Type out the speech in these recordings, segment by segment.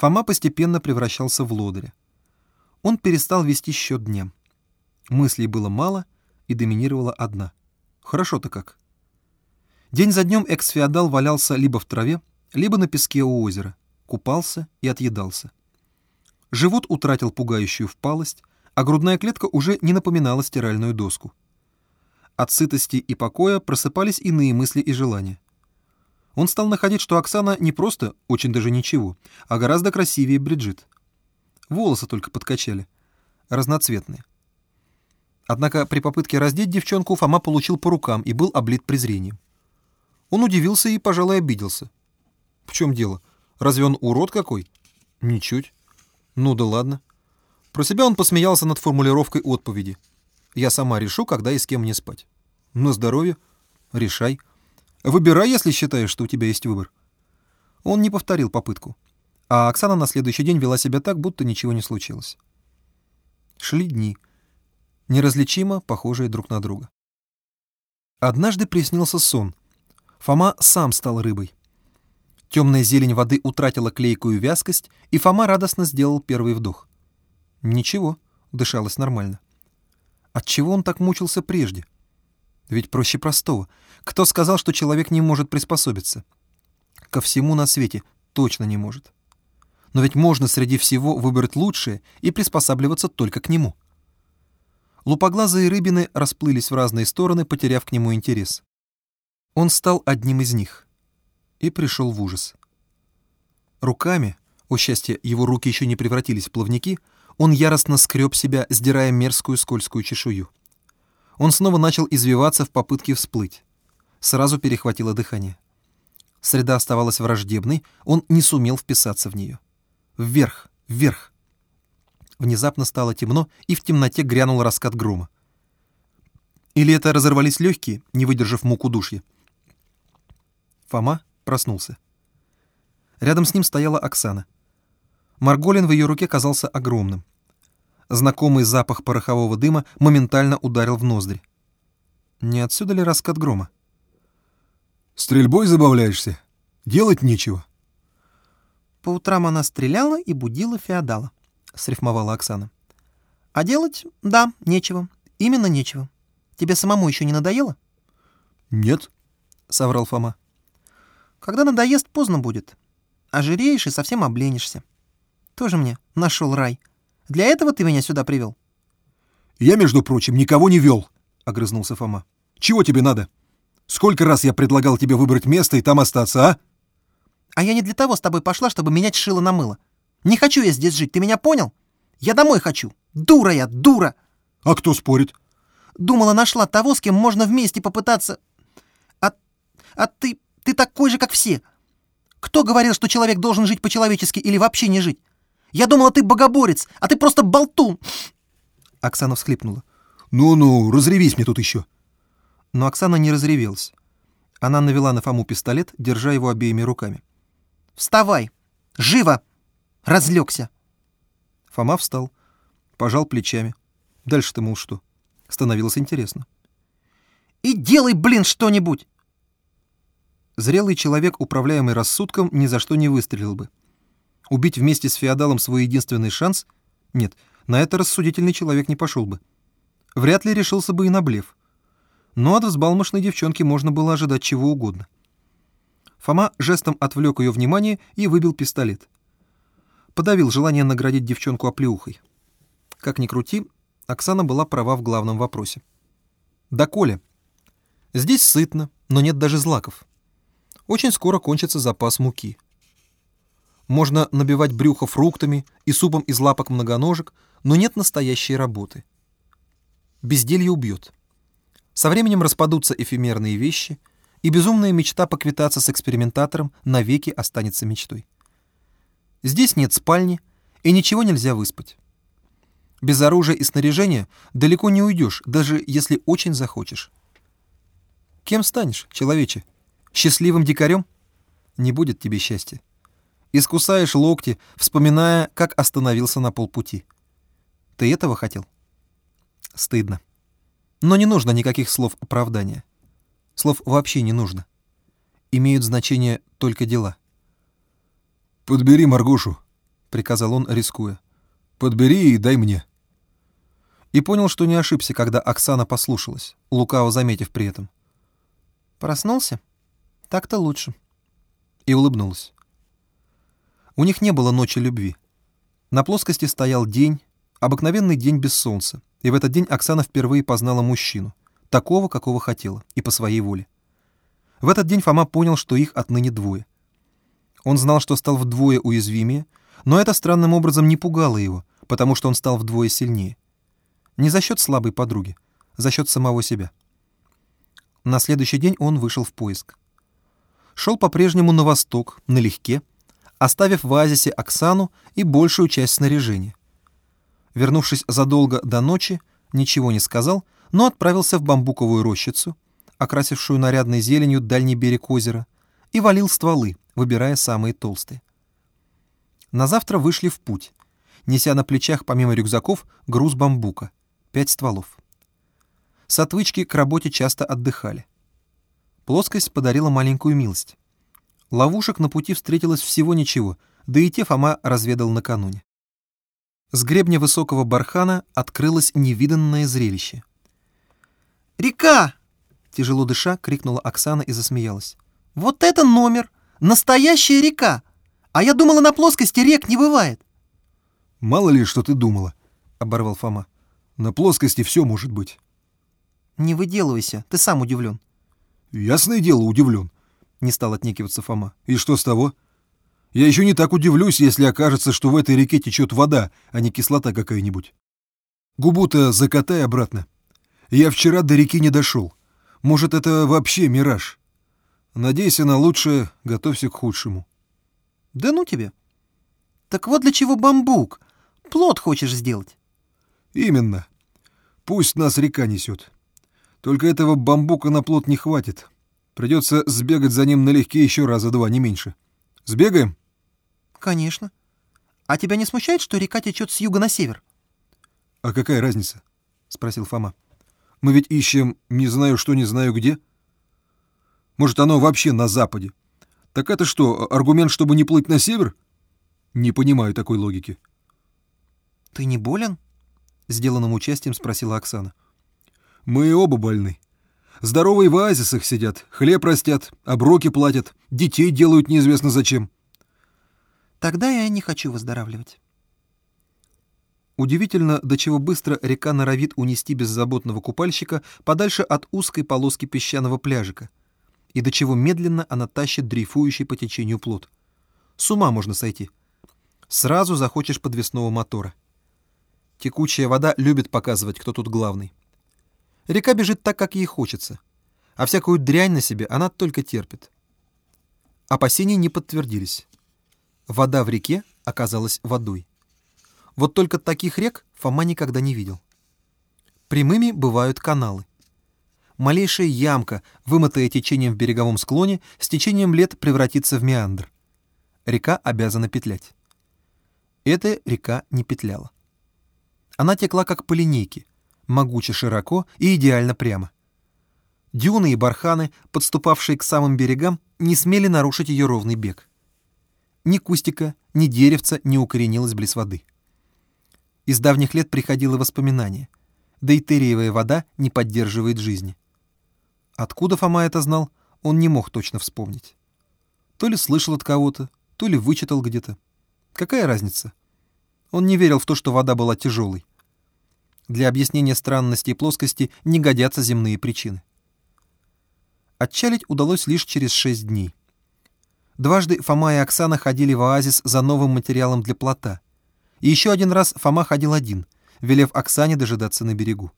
Фома постепенно превращался в лодыря. Он перестал вести счет дням. Мыслей было мало, и доминировала одна. Хорошо-то как. День за днем экс-феодал валялся либо в траве, либо на песке у озера, купался и отъедался. Живот утратил пугающую впалость, а грудная клетка уже не напоминала стиральную доску. От сытости и покоя просыпались иные мысли и желания. Он стал находить, что Оксана не просто очень даже ничего, а гораздо красивее Бриджит. Волосы только подкачали. Разноцветные. Однако при попытке раздеть девчонку Фома получил по рукам и был облит презрением. Он удивился и, пожалуй, обиделся. В чем дело? Разве он урод какой? Ничуть. Ну да ладно. Про себя он посмеялся над формулировкой отповеди. Я сама решу, когда и с кем мне спать. На здоровье. Решай. Выбирай, если считаешь, что у тебя есть выбор. Он не повторил попытку. А Оксана на следующий день вела себя так, будто ничего не случилось. Шли дни. Неразличимо похожие друг на друга. Однажды приснился сон. Фома сам стал рыбой. Темная зелень воды утратила клейкую вязкость, и Фома радостно сделал первый вдох. Ничего, дышалось нормально. Отчего он так мучился прежде? Ведь проще простого. Кто сказал, что человек не может приспособиться? Ко всему на свете точно не может. Но ведь можно среди всего выбрать лучшее и приспосабливаться только к нему. Лупоглазые рыбины расплылись в разные стороны, потеряв к нему интерес. Он стал одним из них и пришел в ужас. Руками, о счастье, его руки еще не превратились в плавники, он яростно скреб себя, сдирая мерзкую скользкую чешую. Он снова начал извиваться в попытке всплыть. Сразу перехватило дыхание. Среда оставалась враждебной, он не сумел вписаться в нее. Вверх, вверх. Внезапно стало темно, и в темноте грянул раскат грома. Или это разорвались легкие, не выдержав муку душья. Фома проснулся. Рядом с ним стояла Оксана. Марголин в ее руке казался огромным. Знакомый запах порохового дыма моментально ударил в ноздри. Не отсюда ли раскат грома? «Стрельбой забавляешься? Делать нечего». По утрам она стреляла и будила феодала, — срифмовала Оксана. А делать, да, нечего. Именно нечего. Тебе самому еще не надоело? «Нет», — соврал Фома. Когда надоест, поздно будет. Ожиреешь и совсем обленишься. Тоже мне нашел рай. Для этого ты меня сюда привел? «Я, между прочим, никого не вел», — огрызнулся Фома. «Чего тебе надо? Сколько раз я предлагал тебе выбрать место и там остаться, а?» «А я не для того с тобой пошла, чтобы менять шило на мыло. Не хочу я здесь жить, ты меня понял? Я домой хочу. Дура я, дура!» «А кто спорит?» «Думала, нашла того, с кем можно вместе попытаться. А, а ты, ты такой же, как все. Кто говорил, что человек должен жить по-человечески или вообще не жить? Я думала, ты богоборец, а ты просто болтун!» Оксана всхлипнула. «Ну-ну, разревись мне тут еще!» Но Оксана не разревелась. Она навела на Фому пистолет, держа его обеими руками. «Вставай! Живо! Разлегся!» Фома встал, пожал плечами. Дальше-то, мол, что? Становилось интересно. «И делай, блин, что-нибудь!» Зрелый человек, управляемый рассудком, ни за что не выстрелил бы. Убить вместе с феодалом свой единственный шанс? Нет, на это рассудительный человек не пошел бы. Вряд ли решился бы и на блеф. Но от взбалмошной девчонки можно было ожидать чего угодно. Фома жестом отвлек ее внимание и выбил пистолет. Подавил желание наградить девчонку оплеухой. Как ни крути, Оксана была права в главном вопросе. Да, Коля. Здесь сытно, но нет даже злаков. Очень скоро кончится запас муки. Можно набивать брюхо фруктами и супом из лапок многоножек, но нет настоящей работы. Безделье убьет. Со временем распадутся эфемерные вещи, и безумная мечта поквитаться с экспериментатором навеки останется мечтой. Здесь нет спальни, и ничего нельзя выспать. Без оружия и снаряжения далеко не уйдешь, даже если очень захочешь. Кем станешь, человече? Счастливым дикарем? Не будет тебе счастья искусаешь локти, вспоминая, как остановился на полпути. Ты этого хотел? Стыдно. Но не нужно никаких слов оправдания. Слов вообще не нужно. Имеют значение только дела. «Подбери Маргошу», — приказал он, рискуя. «Подбери и дай мне». И понял, что не ошибся, когда Оксана послушалась, лукаво заметив при этом. «Проснулся? Так-то лучше». И улыбнулась. У них не было ночи любви. На плоскости стоял день, обыкновенный день без солнца, и в этот день Оксана впервые познала мужчину, такого, какого хотела, и по своей воле. В этот день Фома понял, что их отныне двое. Он знал, что стал вдвое уязвимее, но это странным образом не пугало его, потому что он стал вдвое сильнее. Не за счет слабой подруги, за счет самого себя. На следующий день он вышел в поиск. Шел по-прежнему на восток, налегке, оставив в оазисе Оксану и большую часть снаряжения. Вернувшись задолго до ночи, ничего не сказал, но отправился в бамбуковую рощицу, окрасившую нарядной зеленью дальний берег озера, и валил стволы, выбирая самые толстые. На завтра вышли в путь, неся на плечах помимо рюкзаков груз бамбука, пять стволов. С отвычки к работе часто отдыхали. Плоскость подарила маленькую милость. Ловушек на пути встретилось всего ничего, да и те Фома разведал накануне. С гребня высокого бархана открылось невиданное зрелище. «Река!» — тяжело дыша, крикнула Оксана и засмеялась. «Вот это номер! Настоящая река! А я думала, на плоскости рек не бывает!» «Мало ли, что ты думала», — оборвал Фома. «На плоскости все может быть». «Не выделывайся, ты сам удивлен». «Ясное дело, удивлен», — не стал отнекиваться Фома. «И что с того? Я еще не так удивлюсь, если окажется, что в этой реке течет вода, а не кислота какая-нибудь. Губу-то закатай обратно. Я вчера до реки не дошел. Может, это вообще мираж? Надейся на лучшее, готовься к худшему. Да ну тебе. Так вот для чего бамбук. Плод хочешь сделать? Именно. Пусть нас река несет. Только этого бамбука на плод не хватит. Придется сбегать за ним налегке еще раза два, не меньше. Сбегаем? Конечно. А тебя не смущает, что река течет с юга на север? А какая разница? Спросил Фома. Мы ведь ищем не знаю что, не знаю где. Может, оно вообще на западе. Так это что, аргумент, чтобы не плыть на север? Не понимаю такой логики. Ты не болен? Сделанным участием спросила Оксана. Мы оба больны. Здоровые в оазисах сидят, хлеб растят, оброки платят, детей делают неизвестно зачем. Тогда я не хочу выздоравливать. Удивительно, до чего быстро река норовит унести беззаботного купальщика подальше от узкой полоски песчаного пляжика, и до чего медленно она тащит дрейфующий по течению плод. С ума можно сойти. Сразу захочешь подвесного мотора. Текучая вода любит показывать, кто тут главный. Река бежит так, как ей хочется, а всякую дрянь на себе она только терпит. Опасения не подтвердились. Вода в реке оказалась водой. Вот только таких рек Фома никогда не видел. Прямыми бывают каналы. Малейшая ямка, вымытая течением в береговом склоне, с течением лет превратится в меандр. Река обязана петлять. Эта река не петляла. Она текла как по линейке, могуче широко и идеально прямо. Дюны и барханы, подступавшие к самым берегам, не смели нарушить ее ровный бег. Ни кустика, ни деревца не укоренилось близ воды. Из давних лет приходило воспоминание. Да и териевая вода не поддерживает жизни. Откуда Фома это знал, он не мог точно вспомнить. То ли слышал от кого-то, то ли вычитал где-то. Какая разница? Он не верил в то, что вода была тяжелой. Для объяснения странности и плоскости не годятся земные причины. Отчалить удалось лишь через шесть дней. Дважды Фома и Оксана ходили в оазис за новым материалом для плота — и еще один раз Фома ходил один, велев Оксане дожидаться на берегу.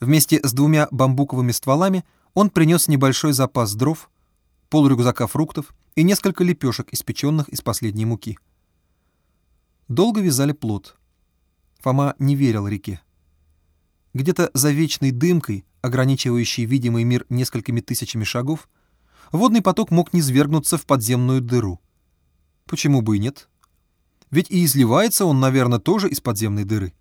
Вместе с двумя бамбуковыми стволами он принес небольшой запас дров, полрюкзака фруктов и несколько лепешек, испеченных из последней муки. Долго вязали плод. Фома не верил реке. Где-то за вечной дымкой, ограничивающей видимый мир несколькими тысячами шагов, водный поток мог низвергнуться в подземную дыру. Почему бы и нет? Ведь и изливается он, наверное, тоже из подземной дыры.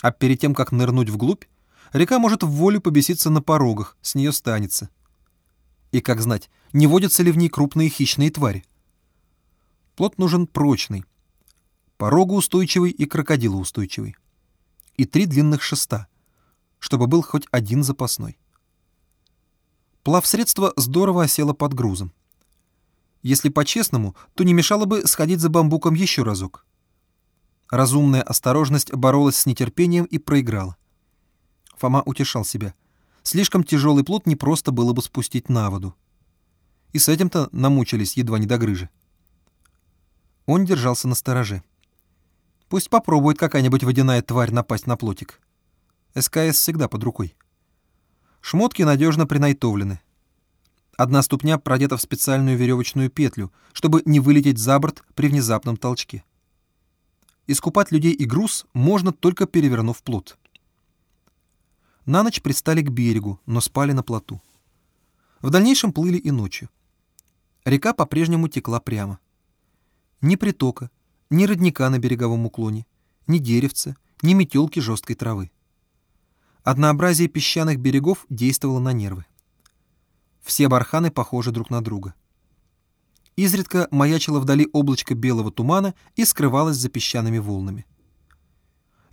А перед тем, как нырнуть вглубь, река может в волю побеситься на порогах, с нее станется. И как знать, не водятся ли в ней крупные хищные твари? Плот нужен прочный, порогоустойчивый и крокодилоустойчивый. И три длинных шеста, чтобы был хоть один запасной. Плавсредство здорово осело под грузом. Если по-честному, то не мешало бы сходить за бамбуком еще разок. Разумная осторожность боролась с нетерпением и проиграла. Фома утешал себя. Слишком тяжелый плод не просто было бы спустить на воду. И с этим-то намучились едва не до грыжи. Он держался на стороже. Пусть попробует какая-нибудь водяная тварь напасть на плотик. СКС всегда под рукой. Шмотки надежно принайтовлены. Одна ступня продета в специальную веревочную петлю, чтобы не вылететь за борт при внезапном толчке. Искупать людей и груз можно только перевернув плот. На ночь пристали к берегу, но спали на плоту. В дальнейшем плыли и ночью. Река по-прежнему текла прямо. Ни притока, ни родника на береговом уклоне, ни деревца, ни метелки жесткой травы. Однообразие песчаных берегов действовало на нервы. Все барханы похожи друг на друга. Изредка маячило вдали облачко белого тумана и скрывалось за песчаными волнами.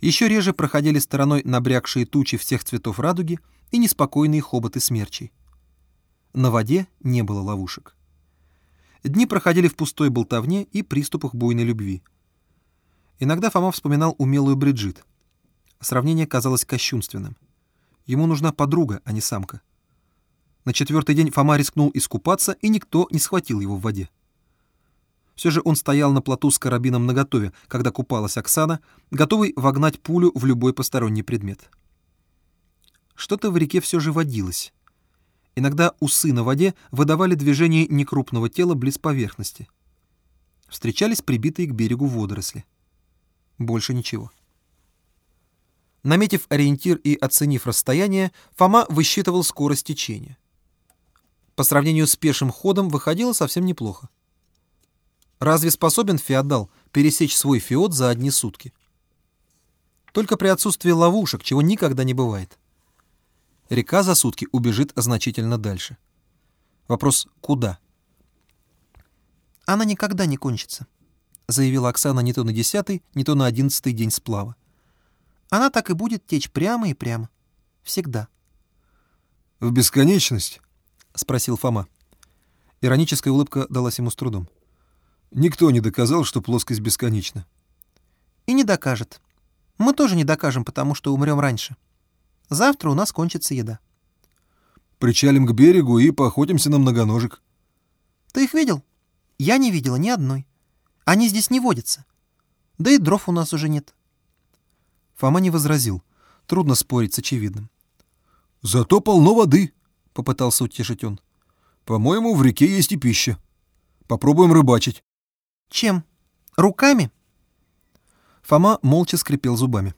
Еще реже проходили стороной набрякшие тучи всех цветов радуги и неспокойные хоботы смерчей. На воде не было ловушек. Дни проходили в пустой болтовне и приступах буйной любви. Иногда Фома вспоминал умелую Бриджит. Сравнение казалось кощунственным. Ему нужна подруга, а не самка. На четвертый день Фома рискнул искупаться, и никто не схватил его в воде. Все же он стоял на плоту с карабином наготове, когда купалась Оксана, готовый вогнать пулю в любой посторонний предмет. Что-то в реке все же водилось. Иногда усы на воде выдавали движение некрупного тела близ поверхности. Встречались прибитые к берегу водоросли. Больше ничего. Наметив ориентир и оценив расстояние, Фома высчитывал скорость течения. По сравнению с пешим ходом выходило совсем неплохо. Разве способен феодал пересечь свой феод за одни сутки? Только при отсутствии ловушек, чего никогда не бывает. Река за сутки убежит значительно дальше. Вопрос «куда?» «Она никогда не кончится», — заявила Оксана не то на десятый, не то на одиннадцатый день сплава. Она так и будет течь прямо и прямо. Всегда. «В бесконечность?» — спросил Фома. Ироническая улыбка далась ему с трудом. «Никто не доказал, что плоскость бесконечна». «И не докажет. Мы тоже не докажем, потому что умрем раньше. Завтра у нас кончится еда». «Причалим к берегу и поохотимся на многоножек». «Ты их видел?» «Я не видела ни одной. Они здесь не водятся. Да и дров у нас уже нет». Фома не возразил. Трудно спорить с очевидным. «Зато полно воды», — попытался утешить он. «По-моему, в реке есть и пища. Попробуем рыбачить». «Чем? Руками?» Фома молча скрипел зубами.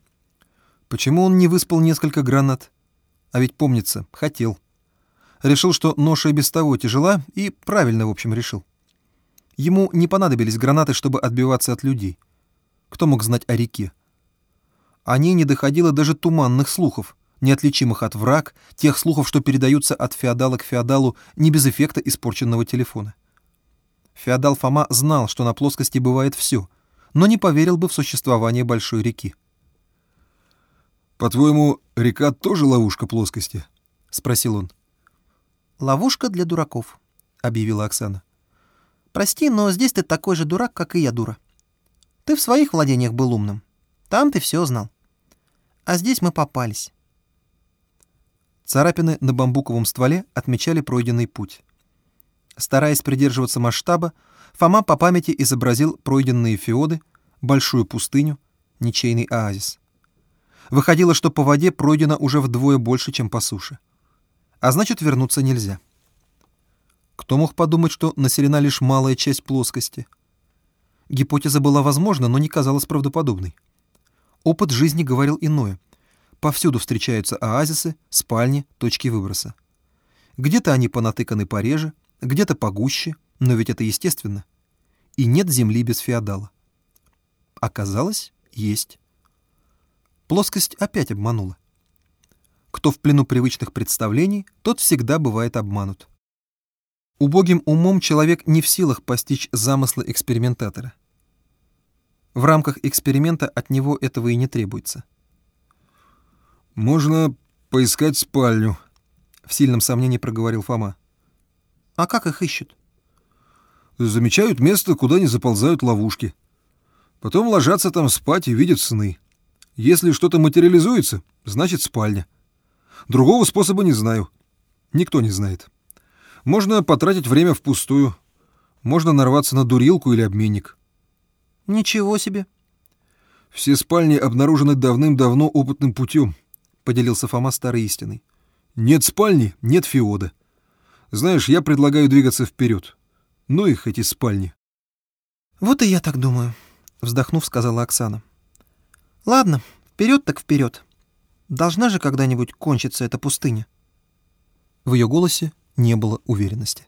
Почему он не выспал несколько гранат? А ведь, помнится, хотел. Решил, что ноша и без того тяжела, и правильно, в общем, решил. Ему не понадобились гранаты, чтобы отбиваться от людей. Кто мог знать о реке? О ней не доходило даже туманных слухов, неотличимых от враг, тех слухов, что передаются от феодала к феодалу не без эффекта испорченного телефона. Феодал Фома знал, что на плоскости бывает все, но не поверил бы в существование большой реки. «По-твоему, река тоже ловушка плоскости?» — спросил он. «Ловушка для дураков», — объявила Оксана. «Прости, но здесь ты такой же дурак, как и я дура. Ты в своих владениях был умным. Там ты все знал. А здесь мы попались. Царапины на бамбуковом стволе отмечали пройденный путь. Стараясь придерживаться масштаба, Фома по памяти изобразил пройденные феоды, большую пустыню, ничейный оазис. Выходило, что по воде пройдено уже вдвое больше, чем по суше. А значит, вернуться нельзя. Кто мог подумать, что населена лишь малая часть плоскости? Гипотеза была возможна, но не казалась правдоподобной. Опыт жизни говорил иное. Повсюду встречаются оазисы, спальни, точки выброса. Где-то они понатыканы пореже, где-то погуще, но ведь это естественно. И нет земли без феодала. Оказалось, есть. Плоскость опять обманула. Кто в плену привычных представлений, тот всегда бывает обманут. Убогим умом человек не в силах постичь замыслы экспериментатора. В рамках эксперимента от него этого и не требуется. «Можно поискать спальню», — в сильном сомнении проговорил Фома. «А как их ищут?» «Замечают место, куда не заползают ловушки. Потом ложатся там спать и видят сны. Если что-то материализуется, значит спальня. Другого способа не знаю. Никто не знает. Можно потратить время впустую. Можно нарваться на дурилку или обменник. Ничего себе. Все спальни обнаружены давным-давно опытным путем, поделился Фома старой истиной. Нет спальни, нет феода. Знаешь, я предлагаю двигаться вперед. Ну их, эти спальни. Вот и я так думаю, вздохнув, сказала Оксана. Ладно, вперед так вперед. Должна же когда-нибудь кончиться эта пустыня. В ее голосе не было уверенности.